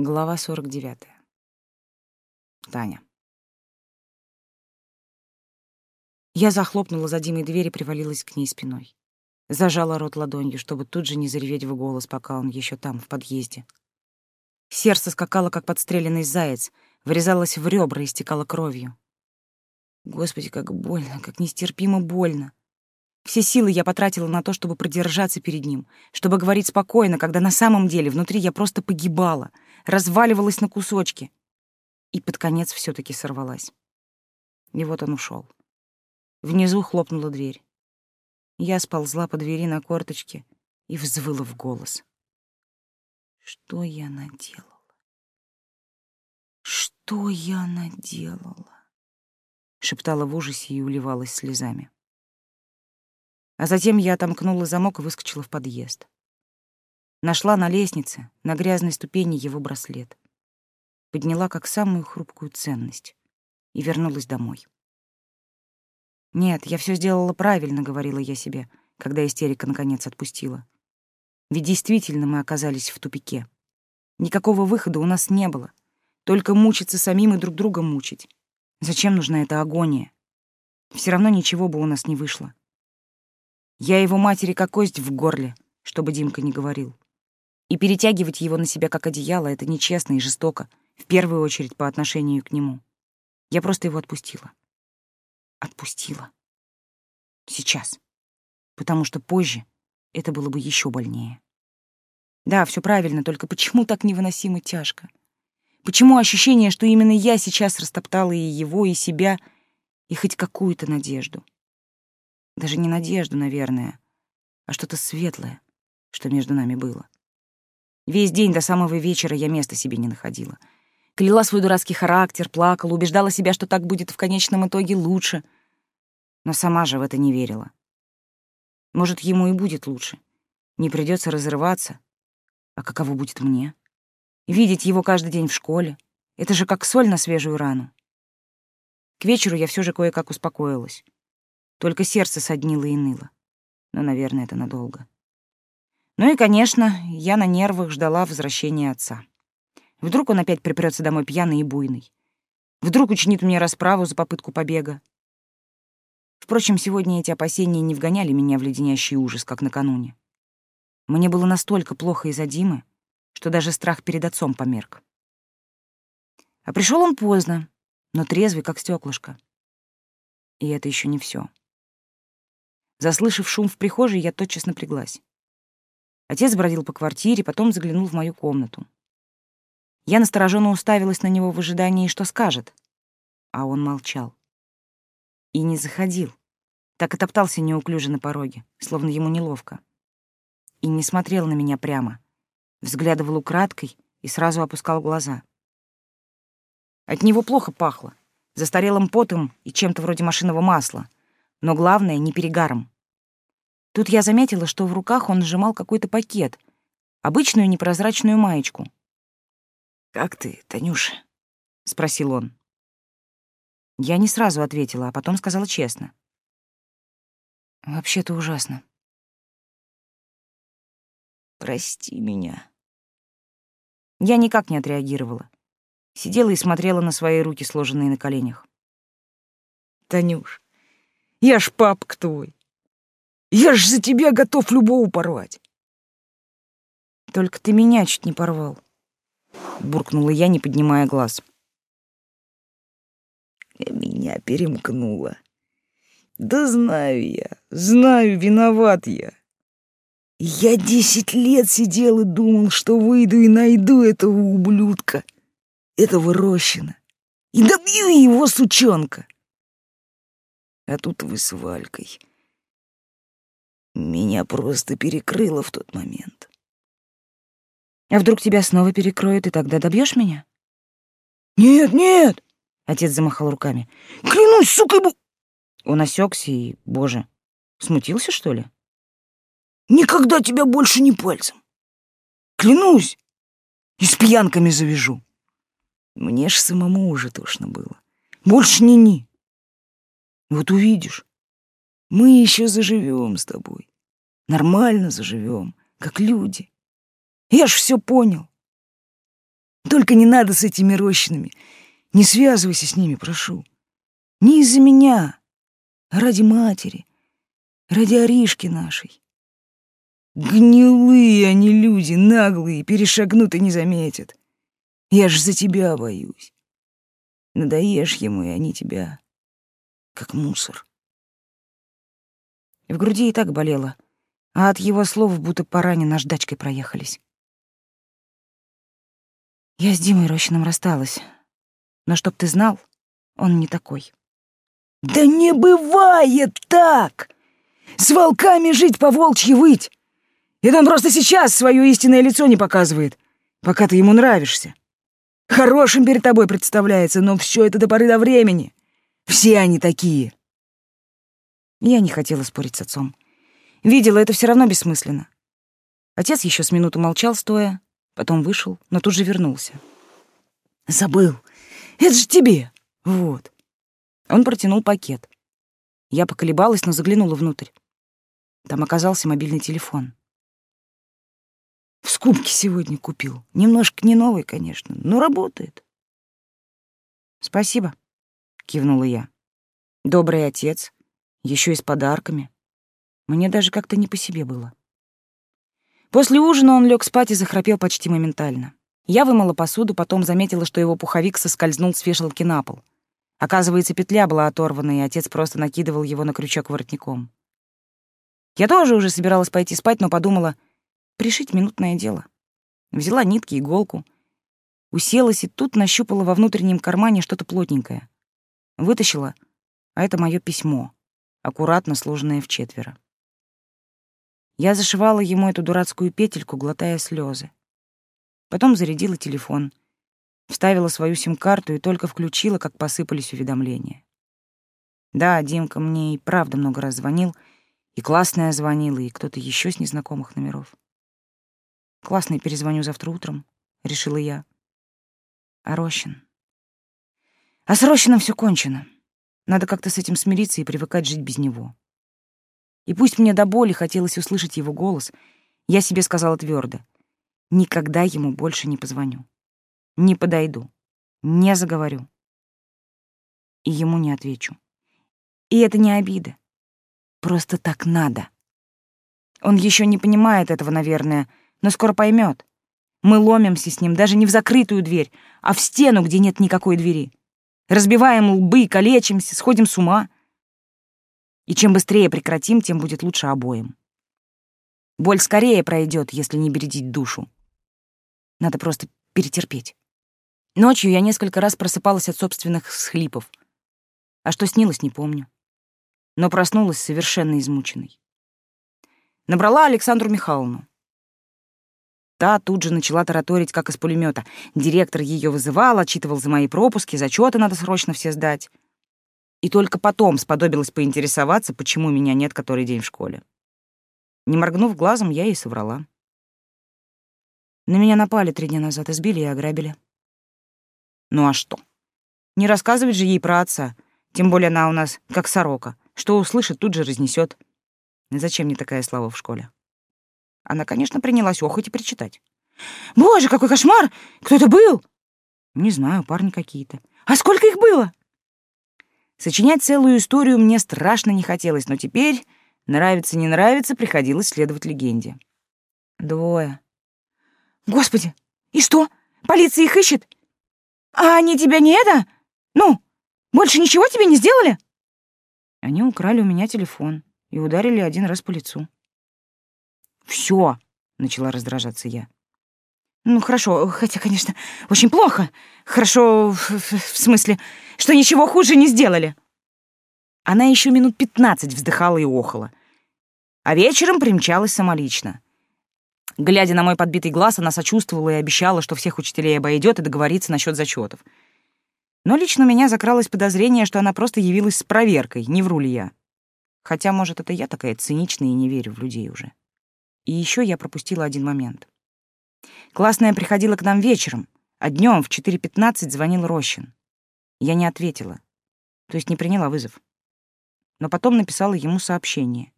Глава 49. Таня. Я захлопнула за Димой дверь и привалилась к ней спиной. Зажала рот ладонью, чтобы тут же не зареветь в голос, пока он еще там, в подъезде. Сердце скакало, как подстреленный заяц, врезалось в ребра и стекало кровью. Господи, как больно, как нестерпимо больно. Все силы я потратила на то, чтобы продержаться перед ним, чтобы говорить спокойно, когда на самом деле внутри я просто погибала, разваливалась на кусочки. И под конец все таки сорвалась. И вот он ушел. Внизу хлопнула дверь. Я сползла по двери на корточки и взвыла в голос. Что я наделала? Что я наделала? Шептала в ужасе и уливалась слезами. А затем я отомкнула замок и выскочила в подъезд. Нашла на лестнице, на грязной ступени его браслет. Подняла как самую хрупкую ценность и вернулась домой. Нет, я все сделала правильно, говорила я себе, когда истерика наконец отпустила. Ведь действительно мы оказались в тупике. Никакого выхода у нас не было. Только мучиться самим и друг друга мучить. Зачем нужна эта агония? Все равно ничего бы у нас не вышло. Я его матери как кость в горле, чтобы Димка не говорил. И перетягивать его на себя как одеяло — это нечестно и жестоко, в первую очередь по отношению к нему. Я просто его отпустила. Отпустила. Сейчас. Потому что позже это было бы еще больнее. Да, все правильно, только почему так невыносимо тяжко? Почему ощущение, что именно я сейчас растоптала и его, и себя, и хоть какую-то надежду? Даже не надежду, наверное, а что-то светлое, что между нами было. Весь день до самого вечера я места себе не находила. Кляла свой дурацкий характер, плакала, убеждала себя, что так будет в конечном итоге лучше. Но сама же в это не верила. Может, ему и будет лучше. Не придется разрываться. А каково будет мне? Видеть его каждый день в школе. Это же как соль на свежую рану. К вечеру я все же кое-как успокоилась. Только сердце соднило и ныло. Но, наверное, это надолго. Ну и, конечно, я на нервах ждала возвращения отца. Вдруг он опять припрется домой пьяный и буйный. Вдруг учинит мне расправу за попытку побега. Впрочем, сегодня эти опасения не вгоняли меня в леденящий ужас, как накануне. Мне было настолько плохо из-за Димы, что даже страх перед отцом померк. А пришел он поздно, но трезвый, как стеклышко. И это еще не все. Заслышав шум в прихожей, я тотчас напряглась. Отец бродил по квартире, потом заглянул в мою комнату. Я настороженно уставилась на него в ожидании, что скажет. А он молчал. И не заходил. Так и топтался неуклюже на пороге, словно ему неловко. И не смотрел на меня прямо. Взглядывал украдкой и сразу опускал глаза. От него плохо пахло. Застарелым потом и чем-то вроде машинного масла — но главное, не перегаром. Тут я заметила, что в руках он сжимал какой-то пакет, обычную непрозрачную маечку. «Как ты, Танюша?» — спросил он. Я не сразу ответила, а потом сказала честно. «Вообще-то ужасно». «Прости меня». Я никак не отреагировала. Сидела и смотрела на свои руки, сложенные на коленях. «Танюш, я ж папка твой. Я ж за тебя готов любого порвать. Только ты меня чуть не порвал, буркнула я, не поднимая глаз. Меня перемкнуло. Да знаю я, знаю, виноват я. Я десять лет сидел и думал, что выйду и найду этого ублюдка, этого Рощина, и добью его, сучонка. А тут вы с Валькой. Меня просто перекрыло в тот момент. А вдруг тебя снова перекроют, и тогда добьешь меня? Нет, нет! Отец замахал руками. Клянусь, сука, ему... Он осекся и, боже, смутился, что ли? Никогда тебя больше не пальцем. Клянусь, и с пьянками завяжу. Мне ж самому уже тошно было. Больше ни-ни. Вот увидишь, мы еще заживем с тобой. Нормально заживем, как люди. Я ж все понял. Только не надо с этими Рощинами. Не связывайся с ними, прошу. Не из-за меня, а ради матери, ради Аришки нашей. Гнилые они люди, наглые, перешагнут и не заметят. Я ж за тебя боюсь. Надоешь ему, и они тебя, как мусор. В груди и так болело, а от его слов будто по ране наждачкой проехались. Я с Димой Рощиным рассталась, но чтоб ты знал, он не такой. Да не бывает так! С волками жить, по волчьи выть! Это он просто сейчас свое истинное лицо не показывает, пока ты ему нравишься. Хорошим перед тобой представляется, но все это до поры до времени. Все они такие. Я не хотела спорить с отцом. Видела, это все равно бессмысленно. Отец еще с минуту молчал, стоя, потом вышел, но тут же вернулся. «Забыл. Это же тебе. Вот». Он протянул пакет. Я поколебалась, но заглянула внутрь. Там оказался мобильный телефон. В скупке сегодня купил. Немножко не новый, конечно, но работает. Спасибо, кивнула я. Добрый отец, еще и с подарками. Мне даже как-то не по себе было. После ужина он лег спать и захрапел почти моментально. Я вымыла посуду, потом заметила, что его пуховик соскользнул с вешалки на пол. Оказывается, петля была оторвана, и отец просто накидывал его на крючок воротником. Я тоже уже собиралась пойти спать, но подумала, пришить минутное дело. Взяла нитки, иголку, уселась и тут нащупала во внутреннем кармане что-то плотненькое. Вытащила, а это мое письмо аккуратно сложенная в четверо. Я зашивала ему эту дурацкую петельку, глотая слезы. Потом зарядила телефон, вставила свою сим-карту и только включила, как посыпались уведомления. Да, Димка мне и правда много раз звонил, и классная звонила, и кто-то еще с незнакомых номеров. Классный перезвоню завтра утром, решила я. А Рощин? А с Рощином все кончено. Надо как-то с этим смириться и привыкать жить без него. И пусть мне до боли хотелось услышать его голос, я себе сказала твердо: никогда ему больше не позвоню. Не подойду, не заговорю. И ему не отвечу. И это не обида. Просто так надо. Он еще не понимает этого, наверное, но скоро поймет. Мы ломимся с ним даже не в закрытую дверь, а в стену, где нет никакой двери. Разбиваем лбы, калечимся, сходим с ума. И чем быстрее прекратим, тем будет лучше обоим. Боль скорее пройдет, если не бередить душу. Надо просто перетерпеть. Ночью я несколько раз просыпалась от собственных схлипов. А что снилось, не помню. Но проснулась совершенно измученной. Набрала Александру Михайловну. Та тут же начала тараторить, как из пулемета. Директор ее вызывал, отчитывал за мои пропуски, зачеты надо срочно все сдать. И только потом сподобилась поинтересоваться, почему меня нет который день в школе. Не моргнув глазом, я ей соврала. На меня напали три дня назад, избили и ограбили. Ну а что? Не рассказывать же ей про отца, тем более она у нас как сорока. Что услышит, тут же разнесет. Зачем мне такая слава в школе? Она, конечно, принялась охоть и причитать. «Боже, какой кошмар! Кто это был?» «Не знаю, парни какие-то». «А сколько их было?» Сочинять целую историю мне страшно не хотелось, но теперь, нравится не нравится, приходилось следовать легенде. Двое. «Господи, и что? Полиция их ищет? А они тебя не это? Ну, больше ничего тебе не сделали?» Они украли у меня телефон и ударили один раз по лицу. Все, начала раздражаться я. Ну, хорошо, хотя, конечно, очень плохо. Хорошо, в, в, смысле, что ничего хуже не сделали. Она еще минут пятнадцать вздыхала и охала. А вечером примчалась самолично. Глядя на мой подбитый глаз, она сочувствовала и обещала, что всех учителей обойдет и договорится насчет зачетов. Но лично у меня закралось подозрение, что она просто явилась с проверкой, не вру ли я. Хотя, может, это я такая циничная и не верю в людей уже. И еще я пропустила один момент. Классная приходила к нам вечером, а днем в 4.15 звонил Рощин. Я не ответила, то есть не приняла вызов. Но потом написала ему сообщение.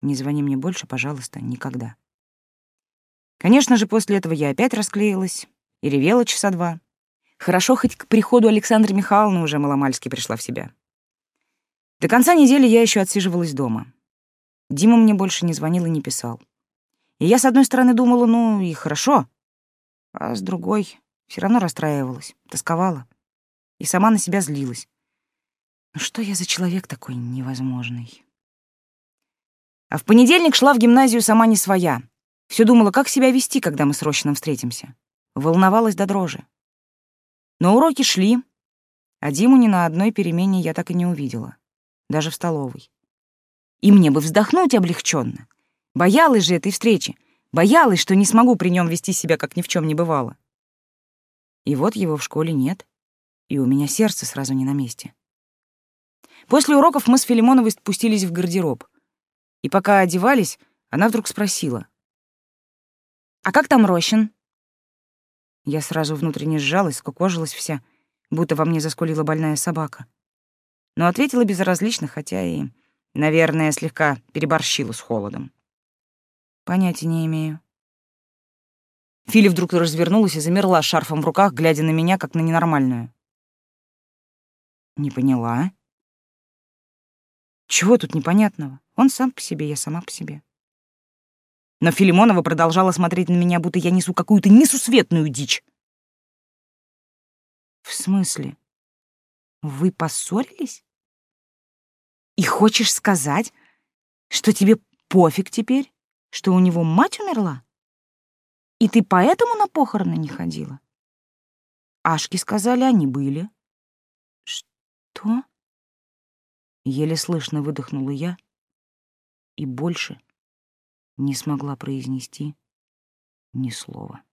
«Не звони мне больше, пожалуйста, никогда». Конечно же, после этого я опять расклеилась и ревела часа два. Хорошо, хоть к приходу Александры Михайловны уже маломальски пришла в себя. До конца недели я еще отсиживалась дома. Дима мне больше не звонил и не писал. И я, с одной стороны, думала, ну и хорошо, а с другой все равно расстраивалась, тосковала и сама на себя злилась. Ну что я за человек такой невозможный? А в понедельник шла в гимназию сама не своя. Все думала, как себя вести, когда мы срочно встретимся. Волновалась до дрожи. Но уроки шли, а Диму ни на одной перемене я так и не увидела, даже в столовой. И мне бы вздохнуть облегченно. Боялась же этой встречи, боялась, что не смогу при нем вести себя, как ни в чем не бывало. И вот его в школе нет, и у меня сердце сразу не на месте. После уроков мы с Филимоновой спустились в гардероб. И пока одевались, она вдруг спросила. «А как там Рощин?» Я сразу внутренне сжалась, скукожилась вся, будто во мне заскулила больная собака. Но ответила безразлично, хотя и, наверное, слегка переборщила с холодом. Понятия не имею. Филя вдруг развернулась и замерла шарфом в руках, глядя на меня, как на ненормальную. Не поняла. Чего тут непонятного? Он сам по себе, я сама по себе. Но Филимонова продолжала смотреть на меня, будто я несу какую-то несусветную дичь. В смысле? Вы поссорились? И хочешь сказать, что тебе пофиг теперь, что у него мать умерла? И ты поэтому на похороны не ходила? Ашки сказали, они были. Что? Еле слышно выдохнула я и больше не смогла произнести ни слова.